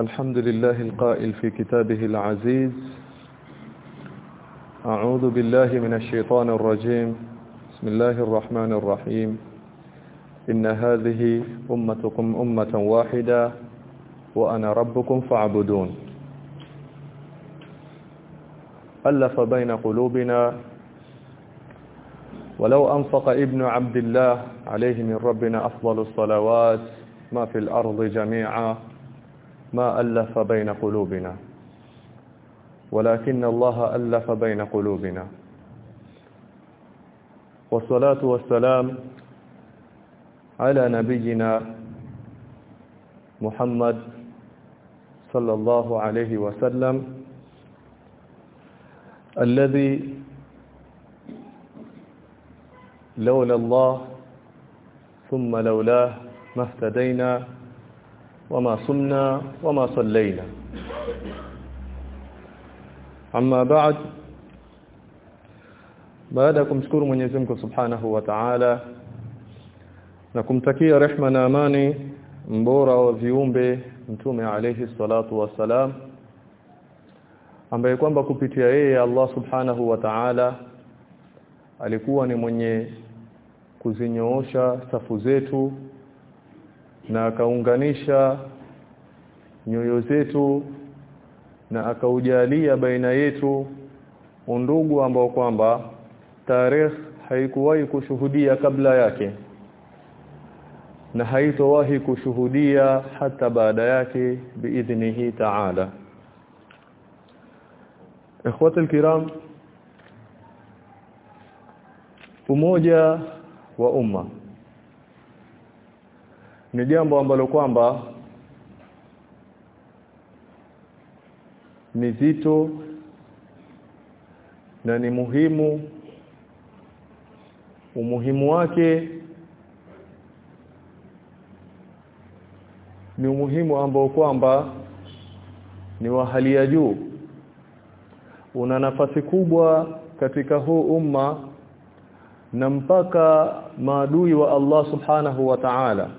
الحمد لله القائل في كتابه العزيز. أعوذ بالله من الشيطان الرجيم. بسم الله الرحمن الرحيم. إن هذه أمتكم أمة واحدة وأنا ربكم فاعبدون. ألف بين قلوبنا. ولو أنفق ابن عبد الله عليه من ربنا أفضل الصلوات ما في الأرض جميعا. ما ألف بين قلوبنا ولكن الله ألف بين قلوبنا. والصلاة والسلام على نبينا محمد صلى الله عليه وسلم الذي لولا الله ثم لولاه ما اهتدينا وما صمنا وما صلينا أما بعد baada ya kumshukuru Mwenyezi Mungu Subhanahu wa Ta'ala na kumtakia rehma na amani mbora wa viumbe mtume alayhi salatu wassalam ambaye kwamba kupitia yeye Allah Subhanahu wa Ta'ala alikuwa ni mwenye kuzinyoosha safu zetu na akaunganisha nyoyo zetu na akaujalia baina yetu undugu ambao kwamba tarehe haikuwahi kushuhudia kabla yake na haitowahi kushuhudia hata baada yake biidhnihi ta'ala. Ikhwati alkiram umoja wa umma ni jambo ambalo kwamba ni zito na ni muhimu. Umuhimu wake ni umuhimu ambao kwamba ni wa hali ya juu. Una nafasi kubwa katika huu umma na mpaka maadui wa Allah subhanahu wa ta'ala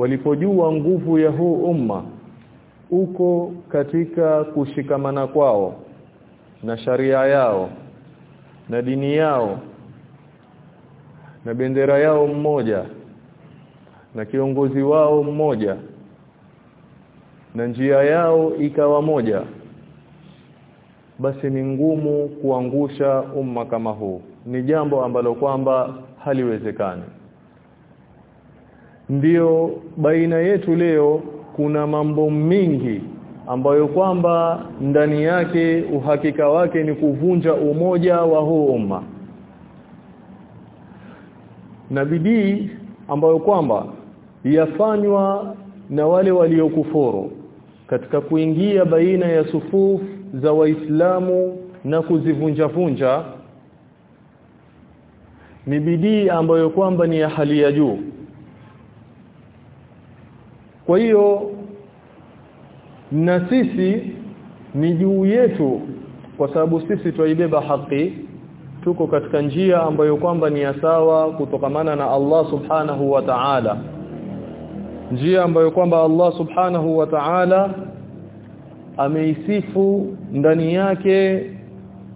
walipojua nguvu ya huu umma uko katika kushikamana kwao na sharia yao na dini yao na bendera yao mmoja na kiongozi wao mmoja na njia yao ikawa moja basi ni ngumu kuangusha umma kama huu. Ni jambo ambalo kwamba haliwezekani ndiyo baina yetu leo kuna mambo mingi ambayo kwamba ndani yake uhakika wake ni kuvunja umoja wa huu umma. Na bidii ambayo kwamba yafanywa na wale waliokufuru katika kuingia baina ya sufufu za waislamu na kuzivunja vunja ni bidii ambayo kwamba ni ya hali ya juu kwa hiyo na sisi ni juu yetu kwa sababu sisi twaibeba haki tuko katika njia ambayo kwamba ni sawa kutokamana na Allah subhanahu wa ta'ala. Njia ambayo kwamba Allah subhanahu wa ta'ala ameisifu ndani yake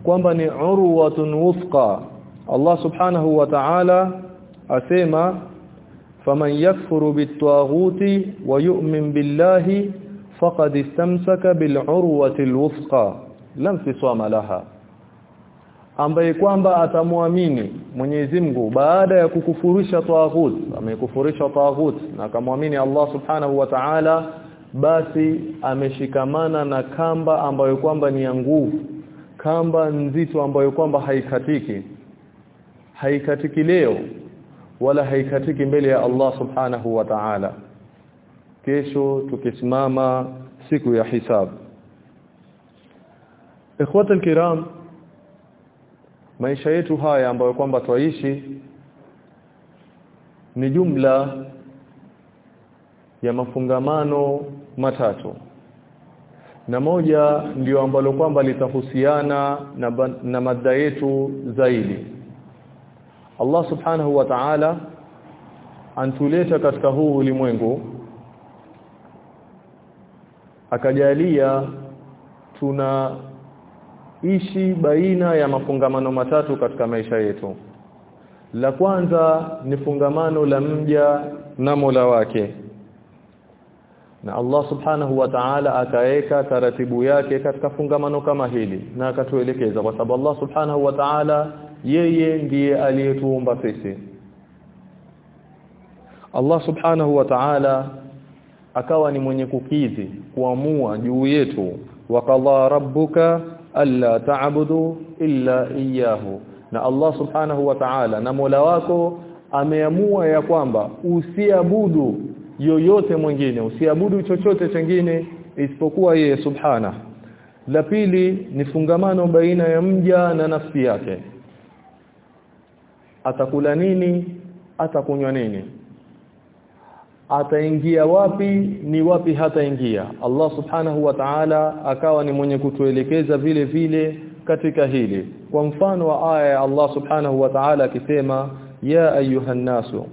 kwamba ni urwatun wufqa Allah subhanahu wa ta'ala asema faman yakfuru bitaghuti wa yu'min billahi faqad istamsaka bil'urwati alwufqa lam tisama laha. Ambaye kwamba atamwamini Mwenyezi Mungu baada ya kukufurisha taghut amekufurisha taghut na akamwamini Allah subhanahu wa ta'ala basi ameshikamana na kamba ambayo kwamba ni ya nguvu kamba nzito ambayo kwamba haikatiki. Haikatiki leo wala haikatiki mbele ya Allah subhanahu wa ta'ala. Kesho tukisimama siku ya hisab. Ikhwata alkiram maisha yetu haya ambayo kwamba twaishi ni jumla ya mafungamano matatu. Na moja ndio ambalo kwamba litahusiana na, na mada yetu zaidi Allah subhanahu wa ta'ala antuleta katika huu ulimwengu akajalia tuna ishi baina ya mafungamano matatu katika maisha yetu. La kwanza ni fungamano la mja na Mola wake. Na Allah subhanahu wa ta'ala akaeka taratibu yake katika fungamano kama hili na akatuelekeza kwa sababu Allah subhanahu wa ta'ala yeye ndiye aliyetuumba sisi. Allah subhanahu wa ta'ala akawa ni mwenye kukidhi kuamua juu yetu. Wa qadha rabbuka alla ta'budu illa iyyahu. Na Allah subhanahu wa ta'ala na Mola wako ameamua ya kwamba usiabudu yoyote mwingine usiabudu chochote chengine isipokuwa yeye subhana la pili ni fungamano baina ya mja na nafsi yake atakula nini? Atakunywa nini? Ataingia wapi? Ni wapi hataingia? Allah subhanahu wa ta'ala akawa ni mwenye kutuelekeza vile vile katika hili. Kwa mfano wa aya ya Allah subhanahu wa ta'ala akisema ya ayuha nasu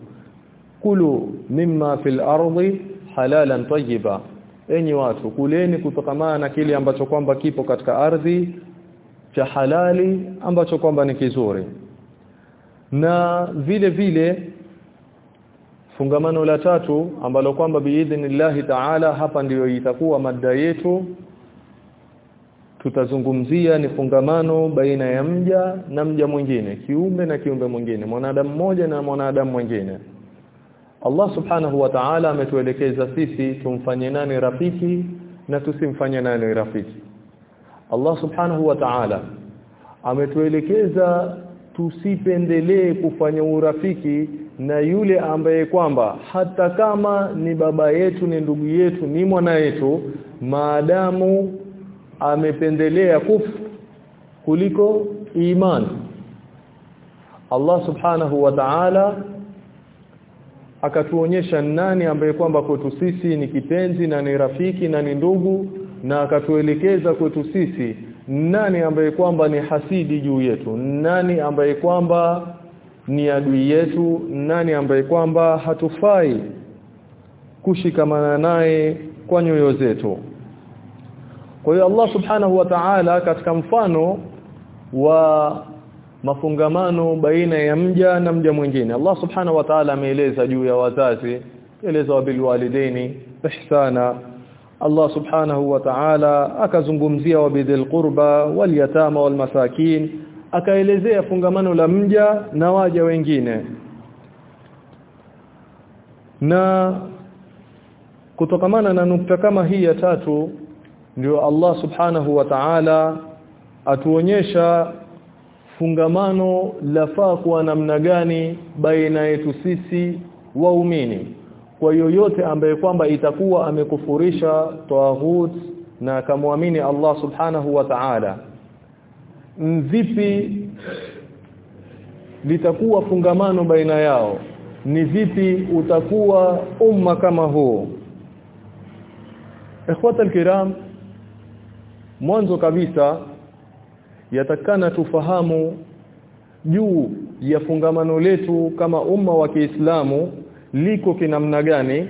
kulu mimma fil ardi halalan tayyiba. Enyi watu kuleni kutokamana na kile ambacho kwamba kipo katika ardhi cha halali ambacho kwamba ni kizuri na vile vile fungamano la tatu ambalo kwamba biidhnillahi ta'ala hapa ndiyo itakuwa mada yetu tutazungumzia ni fungamano baina ya mja na mja mwingine kiumbe na kiumbe mwingine mwanadamu mmoja na mwanadamu mwingine. Allah subhanahu wa ta'ala ametuelekeza sisi tumfanye nani rafiki na tusimfanye nani rafiki. Allah subhanahu wa ta'ala ametuelekeza tusipendelee kufanya urafiki na yule ambaye kwamba hata kama ni baba yetu ni ndugu yetu ni mwana yetu maadamu amependelea kufu kuliko iman. Allah subhanahu wa ta'ala akatuonyesha nani ambaye kwamba kwetu sisi ni kipenzi na ni rafiki na ni ndugu na akatuelekeza kwetu sisi nani ambaye kwamba ni hasidi juu yetu? Nani ambaye kwamba ni adui yetu? Nani ambaye kwamba hatufai kushikamana naye kwa nyoyo zetu? Kwa hiyo Allah subhanahu wa ta'ala katika mfano wa mafungamano baina ya mja na mja mwingine. Allah subhanahu wa ta'ala ameeleza juu ya wazazi eleza wa bilwalidaini ihsana Allah subhanahu wa ta'ala akazungumzia wabidhil qurba wal yatama wal masakin akaelezea fungamano la mja na waja wengine. Na kutokamana na nukta kama hii ya tatu ndio Allah subhanahu wa ta'ala atuonyesha fungamano lafaa kuwa namna gani baina yetu sisi waumini kwa yoyote ambaye kwamba itakuwa amekufurisha tawhid na akamwamini Allah subhanahu wa ta'ala vipi litakuwa fungamano baina yao? Ni vipi utakuwa umma kama huo? Ikhwata alkiram mwanzo kabisa yatakana tufahamu juu ya fungamano letu kama umma wa Kiislamu liko kinamna gani?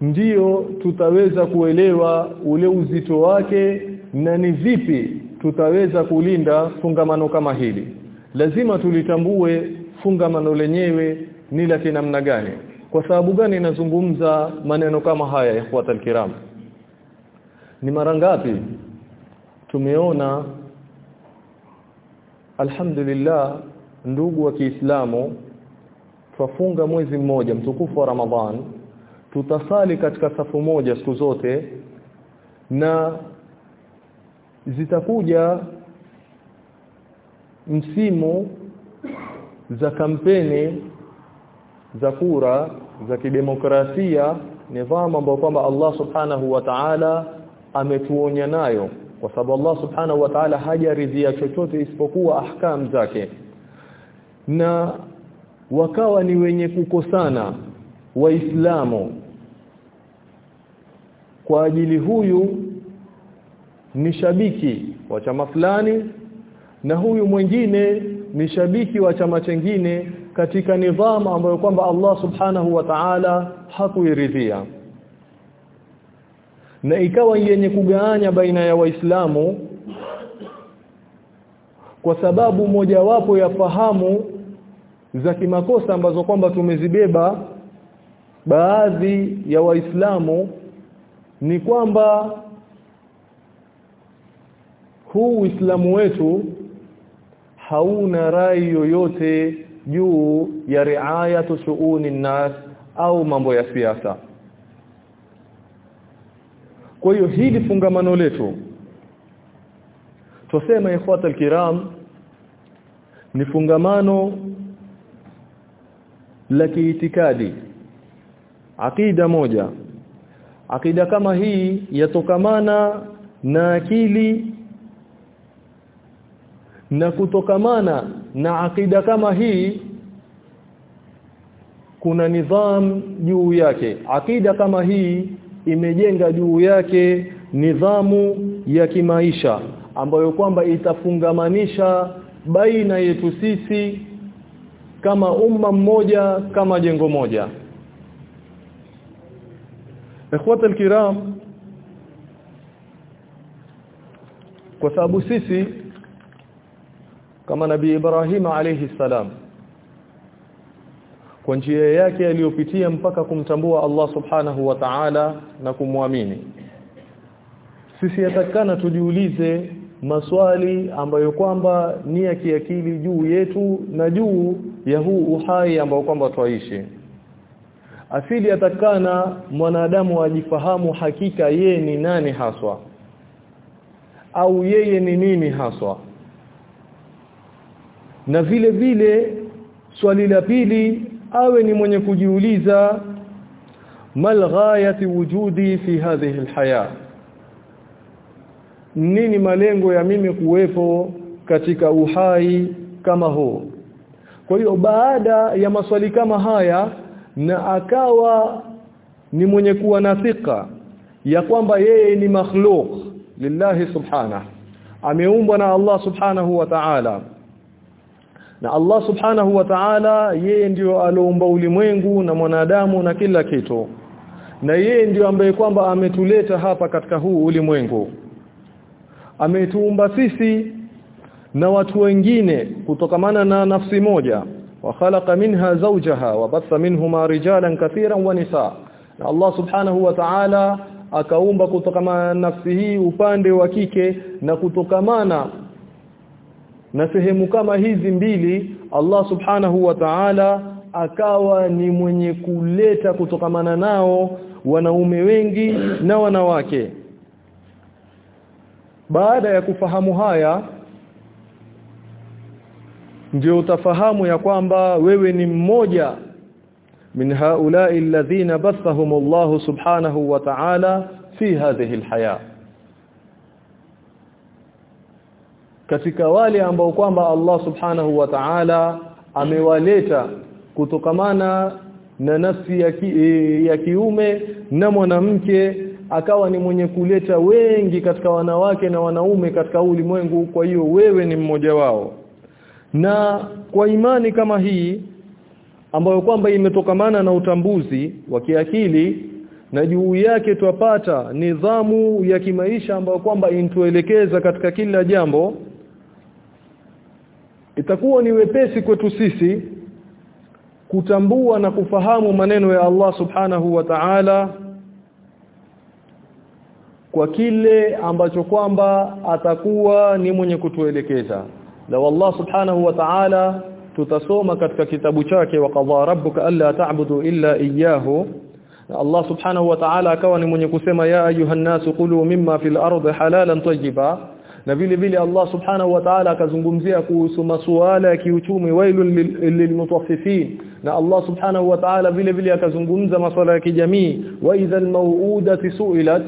Ndio tutaweza kuelewa ule uzito wake na ni vipi tutaweza kulinda fungamano kama hili. Lazima tulitambue fungamano lenyewe ni la kinamna gani. Kwa sababu gani nazungumza maneno kama haya ikhwata alkiram ni mara ngapi tumeona alhamdulillah ndugu wa Kiislamu twafunga mwezi mmoja mtukufu wa Ramadhan. Tutasali katika safu moja siku zote. Na zitakuja msimu za kampeni za kura za kidemokrasia nidhamu ambayo kwamba Allah subhanahu wa ta'ala ametuonya nayo. Kwa sababu Allah subhanahu wa ta'ala hajaridhia chochote isipokuwa ahkam zake. Na wakawa ni wenye kukosana waislamu. Kwa ajili huyu ni shabiki wa chama fulani na huyu mwingine ni shabiki wa chama chengine katika nidhamu ambayo kwamba Allah subhanahu wa ta'ala hakuiridhia. Na ikawa yenye kugaanya baina ya waislamu kwa sababu mojawapo ya fahamu za kimakosa ambazo kwamba tumezibeba baadhi ya waislamu ni kwamba huu Uislamu wetu hauna rai yoyote juu ya riayatu shuuni nas au mambo ya siasa. Kwa hiyo hili fungamano letu tuseme ikhwata alkiram ni fungamano la kiitikadi. Akida moja. Akida kama hii yatokamana na akili na kutokamana na akida kama hii kuna nidham juu yake. Akida kama hii imejenga juu yake nidhamu ya kimaisha ambayo kwamba itafungamanisha baina yetu sisi kama umma mmoja kama jengo moja. Ikhwata alkiram kwa sababu sisi kama nabii Ibrahim alayhi salam kwa njia yake aliyopitia mpaka kumtambua Allah subhanahu wa ta'ala na kumwamini sisi yatakana tujiulize maswali ambayo kwamba ni ya kiakili juu yetu na juu ya huu uhai ambao kwamba twaishi. Asili atakana mwanadamu ajifahamu hakika yeye ni nani haswa au yeye ni nini haswa. Na vile vile swali la pili awe ni mwenye kujiuliza mal ghayati wujudi fi hadhihi alhaya nini malengo ya mimi kuwepo katika uhai kama huu kwa hiyo baada ya maswali kama haya na akawa ni mwenye kuwa na thika ya kwamba yeye ni makhluq lillahi subhanahu ameumbwa na Allah subhanahu wa ta'ala. Na Allah subhanahu wa ta'ala yeye ndio aliumba ulimwengu na mwanadamu na kila kitu. Na yeye ndio ambaye kwamba ametuleta hapa katika huu ulimwengu ametuumba sisi na watu wengine kutokamana na nafsi moja. Wa khalaqa minha zawjaha wa batha minhuma rijalan kathiran wa nisaa na Allah subhanahu wa ta'ala akaumba kutokamana na nafsi hii upande wa kike na kutokamana na sehemu kama hizi mbili Allah subhanahu wa ta'ala akawa ni mwenye kuleta kutokamana nao wanaume wengi na wanawake baada ya kufahamu haya ndio utafahamu ya kwamba wewe ni mmoja min haula'i alladhina bathahum Allah subhanahu wa ta'ala fi hadhihi alhaya. Katika wale ambao kwamba Allah subhanahu wa ta'ala amewaleta kutokamana na nafsi ya, ki, ya kiume na mwanamke akawa ni mwenye kuleta wengi katika wanawake na wanaume katika ulimwengu kwa hiyo wewe ni mmoja wao. Na kwa imani kama hii ambayo kwamba imetokamana na utambuzi wa kiakili na juu yake twapata nidhamu ya kimaisha ambayo kwamba intuelekeza katika kila jambo itakuwa ni wepesi kwetu sisi kutambua na kufahamu maneno ya Allah subhanahu wa ta'ala kwa kile ambacho kwamba atakuwa ni mwenye kutuelekeza. La Allah subhanahu wa ta'ala tutasoma katika kitabu chake wa qadha rabbuka alla ta'budu illa iyyahu. Allah subhanahu wa ta'ala akawa ni mwenye kusema ya ayuhan nasu kulu mimma fil ardi halalan tayyiba. Na vile vile Allah subhanahu wa ta'ala akazungumzia kuhusu masuala ya kiuchumi wailun lilmutaffifin na Allah subhanahu wa ta'ala vile vile akazungumza masuala ya kijamii wa idhal mau'udati su'ilat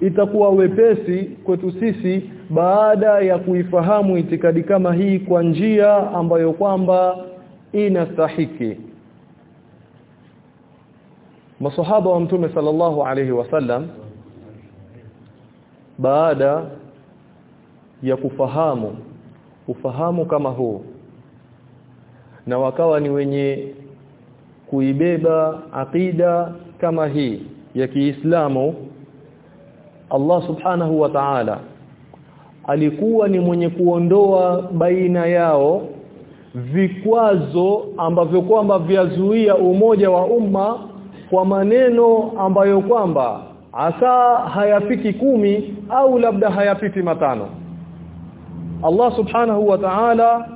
itakuwa wepesi kwetu sisi baada ya kuifahamu itikadi kama hii kwa njia ambayo kwamba inastahiki. Masahaba wa mtume sallallahu alayhi wasallam baada ya kufahamu ufahamu kama huu na wakawa ni wenye kuibeba aqida kama hii ya Kiislamu Allah subhanahu wa ta'ala alikuwa ni mwenye kuondoa baina yao vikwazo ambavyo kwamba vyazuia umoja wa umma kwa maneno ambayo kwamba asa hayafiki kumi au labda hayapiti matano. Allah subhanahu wa ta'ala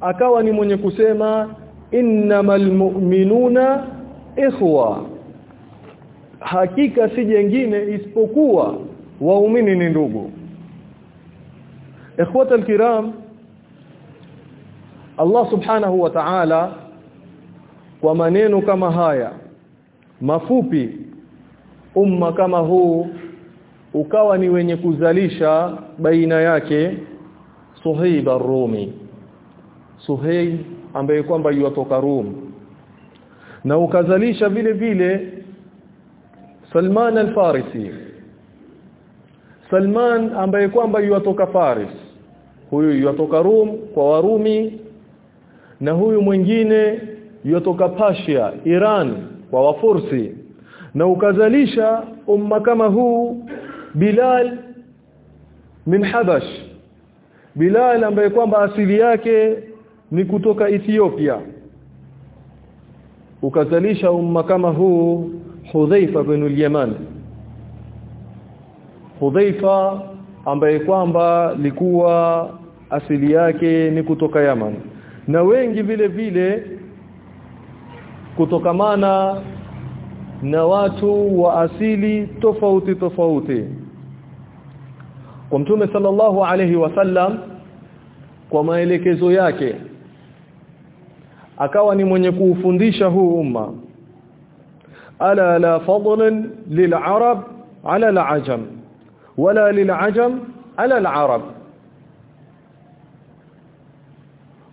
akawa ni mwenye kusema innamal mu'minuna ikhwa. Hakika si jengine isipokuwa waumini ni ndugu. Ikhwata alkiram Allah subhanahu wa ta'ala kwa maneno kama haya mafupi umma kama huu ukawa ni wenye kuzalisha baina yake Suhaib ar-Rumi. Suhaib ambaye kwamba yuatoka Rum. Na ukazalisha vile vile Salman al-Farisi Salman ambaye kwamba yuatoka Faris. Huyu yuatoka Rum kwa Warumi. Na huyu mwingine yuatoka Persia Iran kwa Wafursi. Na ukazalisha umma kama huu Bilal min Habash. Bilal ambaye kwamba asili yake ni kutoka Ethiopia. Ukazalisha umma kama huu Hudhaifa bin al-Yaman Hudhaifa ambaye kwamba likuwa asili yake ni kutoka Yaman. Na wengi vile vile kutokamana na watu wa asili tofauti tofauti. Kwa mtume sallallahu alayhi wasallam kwa maelekezo yake akawa ni mwenye kuufundisha huu umma. Ala la fadlan lil'arab ala al'ajam wala lil'ajam ala al'arab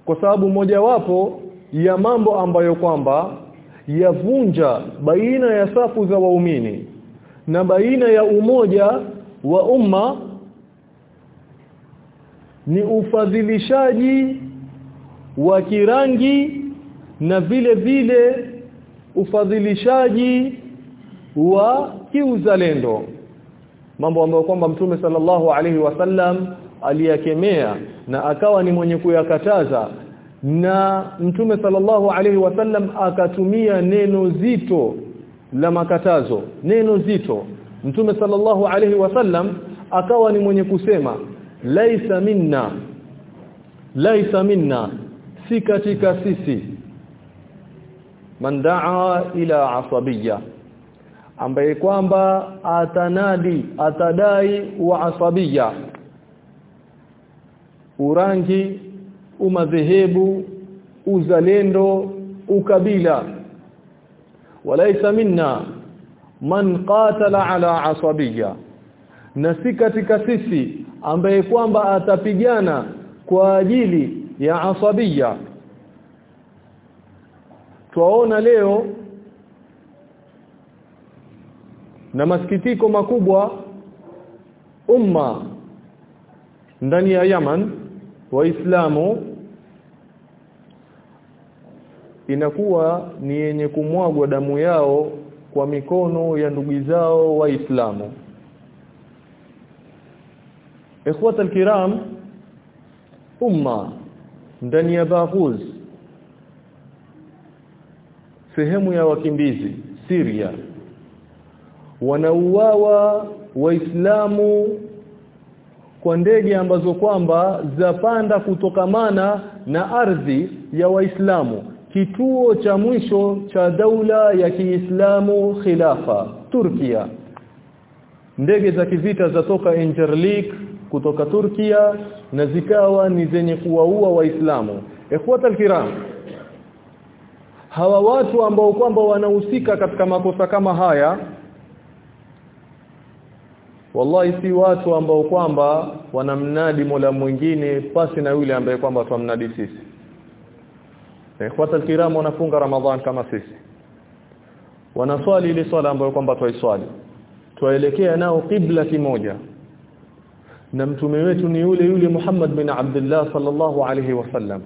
kwa sababu mojawapo ya mambo ambayo kwamba yavunja baina ya safu za waumini na baina ya umoja wa umma ni ufadhilishaji wa kirangi na vile vile ufadhilishaji wa kiuzalendo mambo ambayo kwamba mtume sallallahu alaihi wasallam aliyakemea na akawa ni mwenye kuyakataza. Na mtume sallallahu alaihi wasallam akatumia neno zito la makatazo neno zito. Mtume sallallahu alaihi wasallam akawa ni mwenye kusema laisa minna laisa minna si katika sisi. Man daa ila asabiyya ambaye kwamba atanadi atadai wa asabia urangi umadhehebu uzalendo ukabila. Walaisa minna man qatala ala asabiyya. Na si katika sisi ambaye kwamba atapigana kwa ajili ya asabiyya. Twaona leo na masikitiko makubwa. Umma ndani ya Yaman waislamu inakuwa ni yenye kumwagwa damu yao kwa mikono ya ndugu zao waislamu. Ikhwata alkiram umma ndani ya Baghuz sehemu ya wakimbizi Syria wanauawa waislamu kwa ndege ambazo kwamba zapanda kutokamana na ardhi ya waislamu. Kituo cha mwisho cha daula ya Kiislamu khilafa Turkia ndege za kivita zatoka Incirlik kutoka Turkia na zikawa ni zenye kuwaua waislamu. Ikhwata alkiram hawa watu ambao kwamba wanahusika katika makosa kama haya wallahi si watu ambao kwamba wanamnadi Mola mwingine pasi na yule ambaye kwamba twamnadi sisi. Ikhwata alkiram wanafunga ramadhan kama sisi. Wanaswali ile swala ambayo kwamba twaiswali. Twaelekea nao kibla kimoja. Na mtume wetu ni yule yule Muhammad bin Abdullah sallallahu alayhi wasallam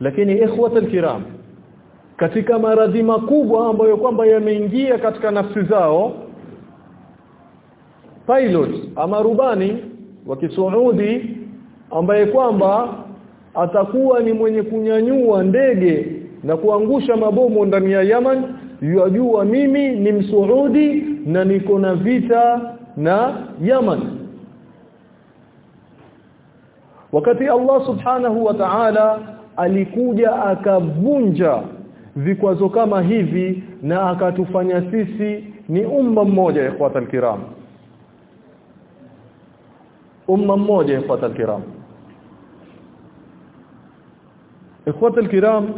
lakini ikhwata alkiram katika maradhi makubwa ambayo kwamba yameingia katika nafsi zao pilot ama rubani wa Kisuudi ambaye kwamba atakuwa ni mwenye kunyanyua ndege na kuangusha mabomu ndani ya Yaman. Yajua mimi ni msuudi na niko na vita na Yaman. Wakati Allah subhanahu wa ta'ala alikuja akavunja vikwazo kama hivi na akatufanya sisi ni umma mmoja ikhwatal alkiram umma mmoja ifuata alkiram. Ikhwata alkiram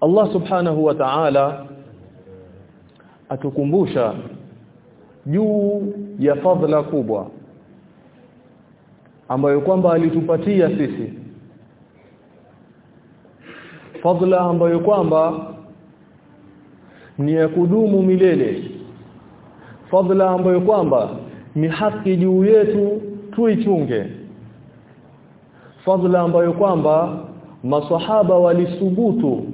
Allah subhanahu wa ta'ala atukumbusha juu ya fadhila kubwa ambayo kwamba alitupatia sisi. Fadhila ambayo kwamba ni ya kudumu milele fadhila ambayo kwamba ni haki juu yetu tuichunge. Fadhila ambayo kwamba maswahaba walisubutu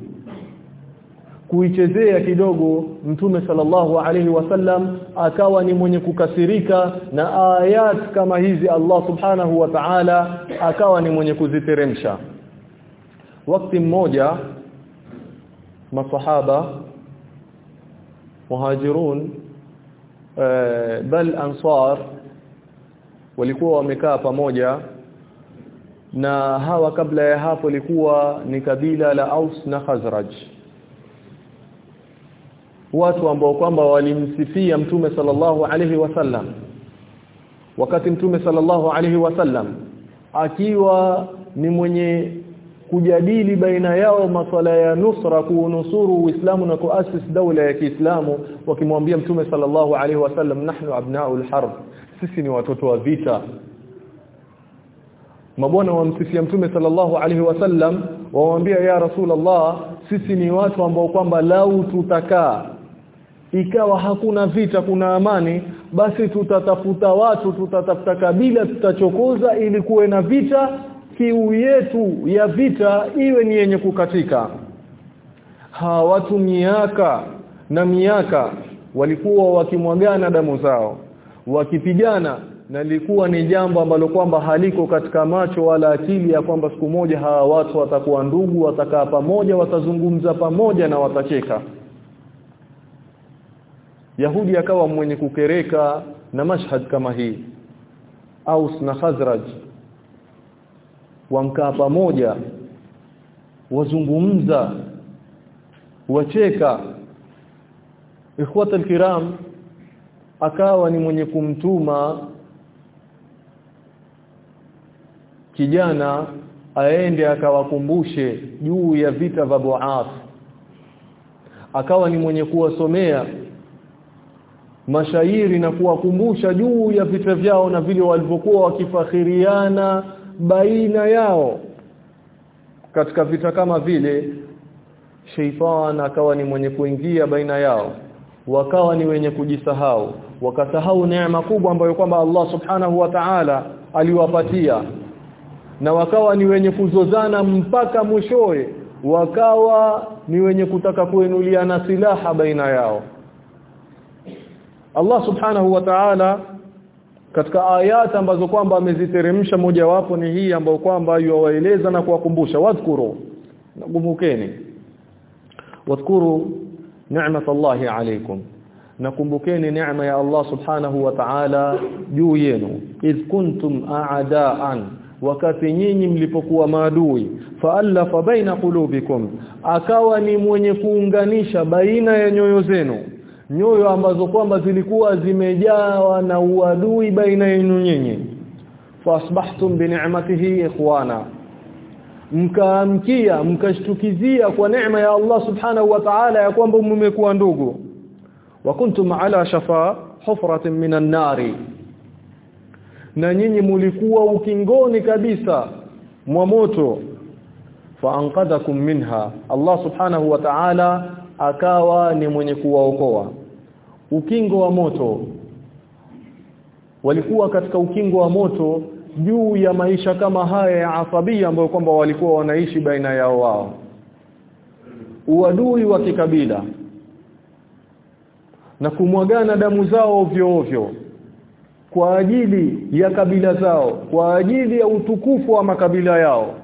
kuichezea kidogo mtume sallallahu alaihi wasallam akawa ni mwenye kukasirika na ayat kama hizi Allah subhanahu wa ta'ala akawa ni mwenye kuziteremsha. Wakati mmoja masahaba muhajirun e, bal ansar walikuwa wamekaa pamoja na hawa kabla ya hapo likuwa ni kabila la Aus na Khazraj. Watu ambao kwamba walimsifia mtume sallallahu alaihi wasallam wakati mtume sallallahu alaihi wasallam akiwa ni mwenye kujadili baina yao maswala ya nusra kuunusuru Uislamu na kuasis daula ya Kiislamu wakimwambia mtume sallallahu alaihi wasallam nahnu abnaul harb. Sisi ni watoto wa vita. Mabwana wamsifia mtume sallallahu alaihi wasallam waambia ya rasulullah sisi ni watu ambao kwamba lau tutakaa ikawa hakuna vita kuna amani basi tutatafuta watu tutatafuta kabila tutachokoza ili kuwe na vita kiu yetu ya vita iwe ni yenye kukatika. Hawa watu miaka na miaka walikuwa wakimwagana damu zao wakipigana na lilikuwa ni jambo ambalo kwamba haliko katika macho wala akili ya kwamba siku moja hawa watu watakuwa ndugu watakaa pamoja watazungumza pamoja na watacheka. Yahudi akawa mwenye kukereka na mashhad kama hii Aus na Khazraj wamkaa pamoja wazungumza wacheka. Ikhwata alkiram akawa ni mwenye kumtuma kijana aende akawakumbushe juu ya vita vya Buaf akawa ni mwenye kuwasomea mashairi na kuwakumbusha juu ya vita vyao na vile walivyokuwa wakifakhiriana baina yao. Katika vita kama vile sheitan akawa ni mwenye kuingia baina yao. Wakawa ni wenye kujisahau. Wakasahau neema kubwa ambayo kwamba Allah subhanahu wa ta'ala aliwapatia. Na wakawa ni wenye kuzozana mpaka mwishowe. Wakawa ni wenye kutaka kuinuliana silaha baina yao. Allah subhanahu wa ta'ala katika ayat ambazo kwamba ameziteremsha mojawapo ni hii ambayo kwamba yuwaeleza na kuwakumbusha wadhkuru nakumbukeni. Wadhkuru ni'matallahi alaykum nakumbukeni neema ya Allah subhanahu wa ta'ala juu yenu. Idh kuntum a'daan wakati nyinyi mlipokuwa maadui fa'alafa baina qulubikum akawa ni mwenye kuunganisha baina ya nyoyo zenu nyoyo ambazo kwamba zilikuwa zimejawa na uadui baina yenu nyinyi. Fasbahtum bi ni'matihi ikhwana. Mkaamkia mkashtukizia kwa neema ya Allah subhanahu wa ta'ala ya kwamba mmekuwa ndugu. Wa kuntum ala shafa hufratin minan nari. Na nyinyi mulikuwa ukingoni kabisa mwa moto. Faanqadhakum minha. Allah subhanahu wa ta'ala akawa ni mwenye kuwaokoa ukingo wa moto. Walikuwa katika ukingo wa moto juu ya maisha kama haya ya asabia ambayo kwamba walikuwa wanaishi baina yao wao. Uadui wa kikabila. Na kumwagana damu zao ovyo ovyo. Kwa ajili ya kabila zao kwa ajili ya utukufu wa makabila yao.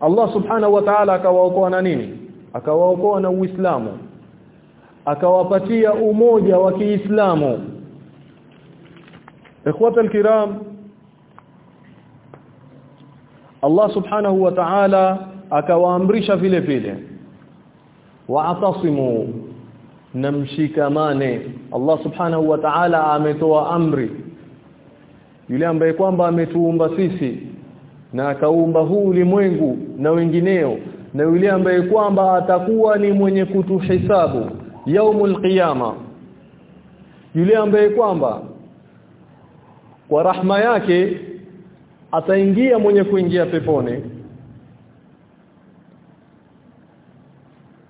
Allah subhanahu wa ta'ala akawaokoa na nini? Akawaokoa na Uislamu akawapatia umoja wa Kiislamu. Ikhwata alkiram Allah subhanahu wa ta'ala akawaamrisha vile vile. Wa'tasimu namshikamane Allah subhanahu wa ta'ala ametoa amri. Yule ambaye kwamba ametuumba sisi na akaumba huu ulimwengu na wengineo na yule ambaye kwamba atakuwa ni mwenye kutuhesabu yaumul qiyama. Yule ambaye kwamba kwa rahma yake ataingia mwenye kuingia peponi.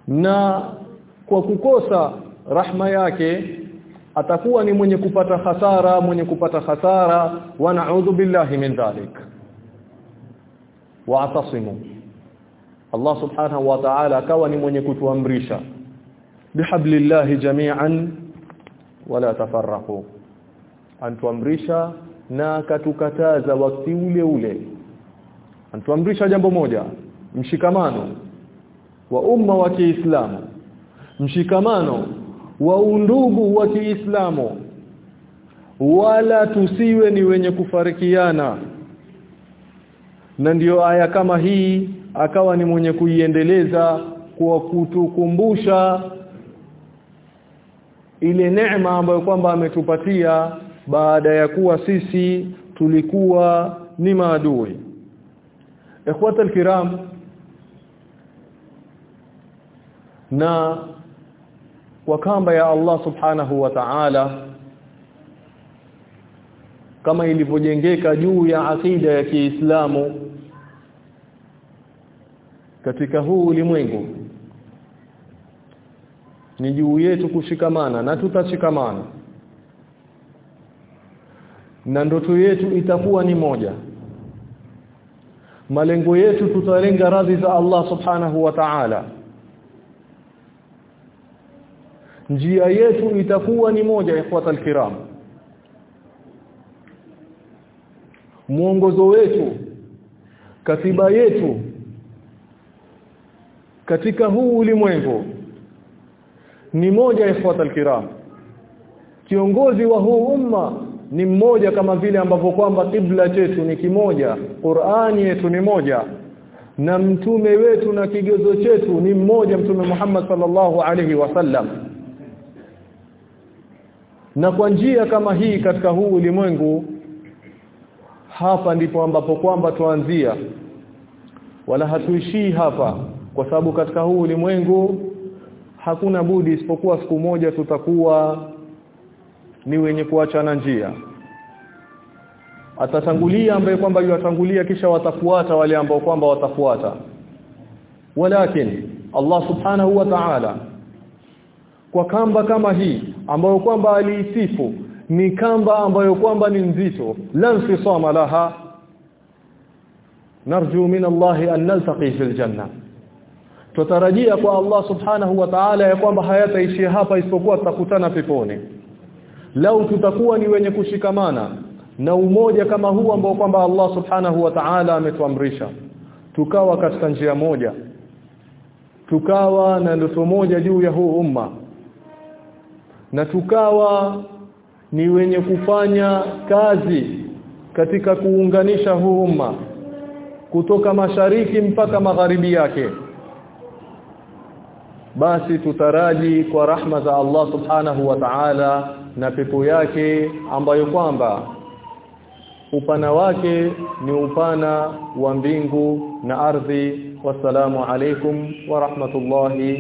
Na kwa kukosa rahma yake atakuwa ni mwenye kupata hasara mwenye kupata hasara wa na'udhu billahi min dhalik. Wa'tasimu Allah subhanahu wa ta'ala akawa ni mwenye kutuamrisha bihablillahi jami'an wala tafarraqu. Antuamrisha na akatukataza wakati ule ule. Antuamrisha jambo moja mshikamano wa umma wa Kiislamu. Mshikamano wa undugu wa Kiislamu. Wala tusiwe ni wenye kufarikiana. Na ndiyo aya kama hii akawa ni mwenye kuiendeleza kwa kutukumbusha ile neema ambayo kwamba ametupatia baada ya kuwa sisi tulikuwa ni maadui. Ikhwata alkiram na kwa kamba ya Allah subhanahu wa ta'ala kama ilivyojengeka juu ya akida ya Kiislamu katika huu ulimwengu ni juu yetu kushikamana na tutashikamana. Na ndoto yetu itakuwa ni moja. Malengo yetu tutalenga radhi za Allah subhanahu wa ta'ala. Njia yetu itakuwa ni moja ikhwata alkiram. Mwongozo wetu katiba yetu katika huu ulimwengu ni moja ikhwata alkiram. Kiongozi wa huu umma ni mmoja kama vile ambavyo kwamba kibla chetu ni kimoja Qur'ani yetu ni moja na mtume wetu na kigezo chetu ni mmoja mtume Muhammad sallallahu alaihi wasallam na kwa njia kama hii katika huu ulimwengu hapa ndipo ambapo kwamba tuanzia wala hatuishii hapa kwa sababu katika huu ulimwengu hakuna budi isipokuwa siku moja tutakuwa ni wenye kuachana njia. Atatangulia ambaye kwamba yuatangulia kisha watafuata wale ambao kwamba watafuata. Walakin Allah subhanahu wa ta'ala kwa kamba kama hii ambayo kwamba aliisifu ni kamba ambayo kwamba ni nzito. Lansi sama laha. Narju min Allah an naltaqi fil janna tutarajia kwa Allah subhanahu wa ta'ala ya kwamba hayataishia hapa isipokuwa tutakutana peponi. Lau tutakuwa ni wenye kushikamana na umoja kama huu ambao kwamba Allah subhanahu wa ta'ala ametuamrisha. Tukawa katika njia moja. Tukawa na ndoto moja juu ya huu umma. Na tukawa ni wenye kufanya kazi katika kuunganisha huu umma kutoka mashariki mpaka magharibi yake basi tutaraji kwa rahma za Allah subhanahu wa ta'ala na pepo yake ambayo kwamba upana wake ni upana wa mbingu na ardhi. Wassalamu alaikum wa rahmatullahi